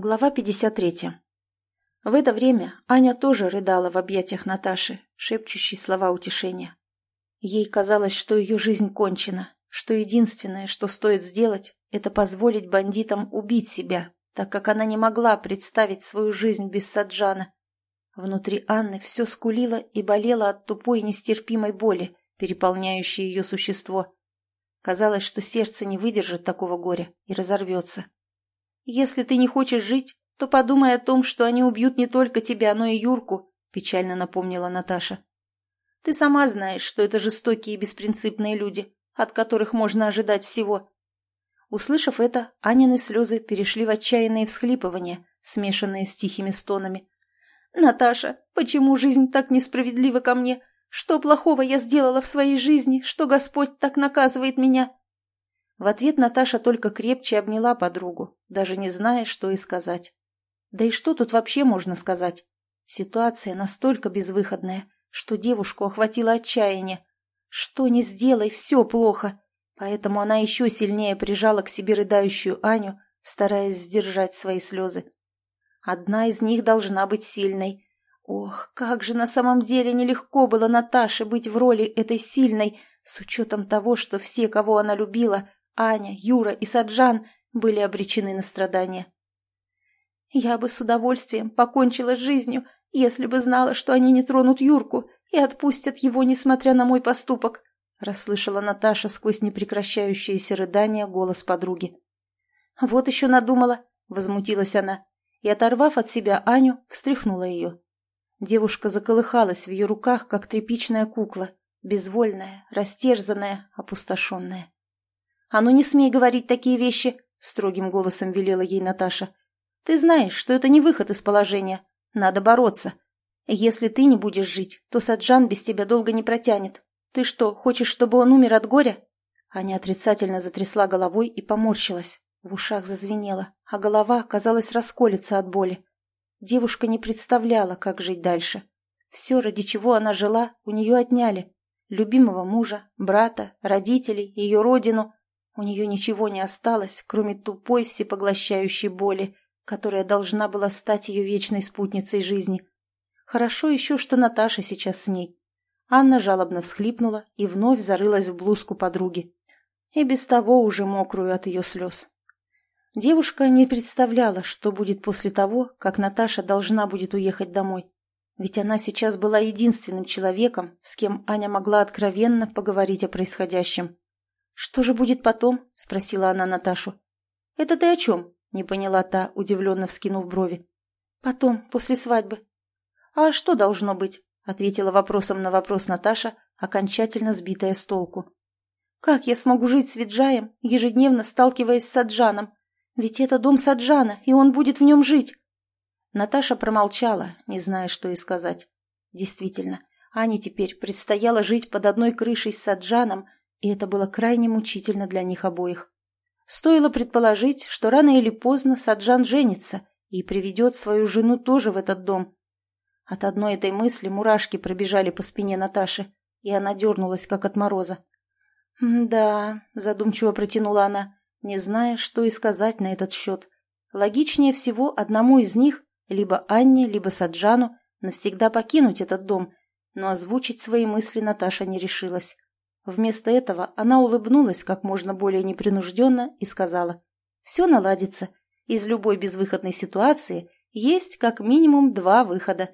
Глава 53. В это время Аня тоже рыдала в объятиях Наташи, шепчущей слова утешения. Ей казалось, что ее жизнь кончена, что единственное, что стоит сделать, это позволить бандитам убить себя, так как она не могла представить свою жизнь без Саджана. Внутри Анны все скулило и болело от тупой нестерпимой боли, переполняющей ее существо. Казалось, что сердце не выдержит такого горя и разорвется. «Если ты не хочешь жить, то подумай о том, что они убьют не только тебя, но и Юрку», — печально напомнила Наташа. «Ты сама знаешь, что это жестокие и беспринципные люди, от которых можно ожидать всего». Услышав это, Анины слезы перешли в отчаянные всхлипывания, смешанные с тихими стонами. «Наташа, почему жизнь так несправедлива ко мне? Что плохого я сделала в своей жизни, что Господь так наказывает меня?» В ответ Наташа только крепче обняла подругу, даже не зная, что и сказать. Да и что тут вообще можно сказать? Ситуация настолько безвыходная, что девушку охватило отчаяние. Что не сделай, все плохо. Поэтому она еще сильнее прижала к себе рыдающую Аню, стараясь сдержать свои слезы. Одна из них должна быть сильной. Ох, как же на самом деле нелегко было Наташе быть в роли этой сильной, с учетом того, что все, кого она любила, Аня, Юра и Саджан были обречены на страдания. «Я бы с удовольствием покончила с жизнью, если бы знала, что они не тронут Юрку и отпустят его, несмотря на мой поступок», расслышала Наташа сквозь непрекращающиеся рыдания голос подруги. «Вот еще надумала», — возмутилась она, и, оторвав от себя Аню, встряхнула ее. Девушка заколыхалась в ее руках, как тряпичная кукла, безвольная, растерзанная, опустошенная. «А ну не смей говорить такие вещи!» — строгим голосом велела ей Наташа. «Ты знаешь, что это не выход из положения. Надо бороться. Если ты не будешь жить, то Саджан без тебя долго не протянет. Ты что, хочешь, чтобы он умер от горя?» Аня отрицательно затрясла головой и поморщилась. В ушах зазвенело, а голова, казалось, расколется от боли. Девушка не представляла, как жить дальше. Все, ради чего она жила, у нее отняли. Любимого мужа, брата, родителей, ее родину. У нее ничего не осталось, кроме тупой всепоглощающей боли, которая должна была стать ее вечной спутницей жизни. Хорошо еще, что Наташа сейчас с ней. Анна жалобно всхлипнула и вновь зарылась в блузку подруги. И без того уже мокрую от ее слез. Девушка не представляла, что будет после того, как Наташа должна будет уехать домой. Ведь она сейчас была единственным человеком, с кем Аня могла откровенно поговорить о происходящем. «Что же будет потом?» — спросила она Наташу. «Это ты о чем?» — не поняла та, удивленно вскинув брови. «Потом, после свадьбы». «А что должно быть?» — ответила вопросом на вопрос Наташа, окончательно сбитая с толку. «Как я смогу жить с Виджаем, ежедневно сталкиваясь с Саджаном? Ведь это дом Саджана, и он будет в нем жить». Наташа промолчала, не зная, что и сказать. Действительно, Ане теперь предстояло жить под одной крышей с Саджаном, и это было крайне мучительно для них обоих. Стоило предположить, что рано или поздно Саджан женится и приведет свою жену тоже в этот дом. От одной этой мысли мурашки пробежали по спине Наташи, и она дернулась, как от мороза. «Да», — задумчиво протянула она, не зная, что и сказать на этот счет. Логичнее всего одному из них, либо Анне, либо Саджану, навсегда покинуть этот дом, но озвучить свои мысли Наташа не решилась. Вместо этого она улыбнулась как можно более непринужденно и сказала, «Все наладится. Из любой безвыходной ситуации есть как минимум два выхода».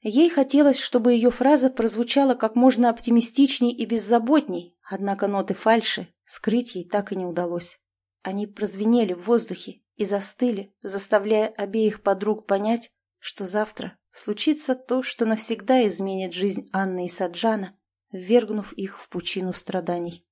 Ей хотелось, чтобы ее фраза прозвучала как можно оптимистичней и беззаботней, однако ноты фальши скрыть ей так и не удалось. Они прозвенели в воздухе и застыли, заставляя обеих подруг понять, что завтра случится то, что навсегда изменит жизнь Анны и Саджана, ввергнув их в пучину страданий.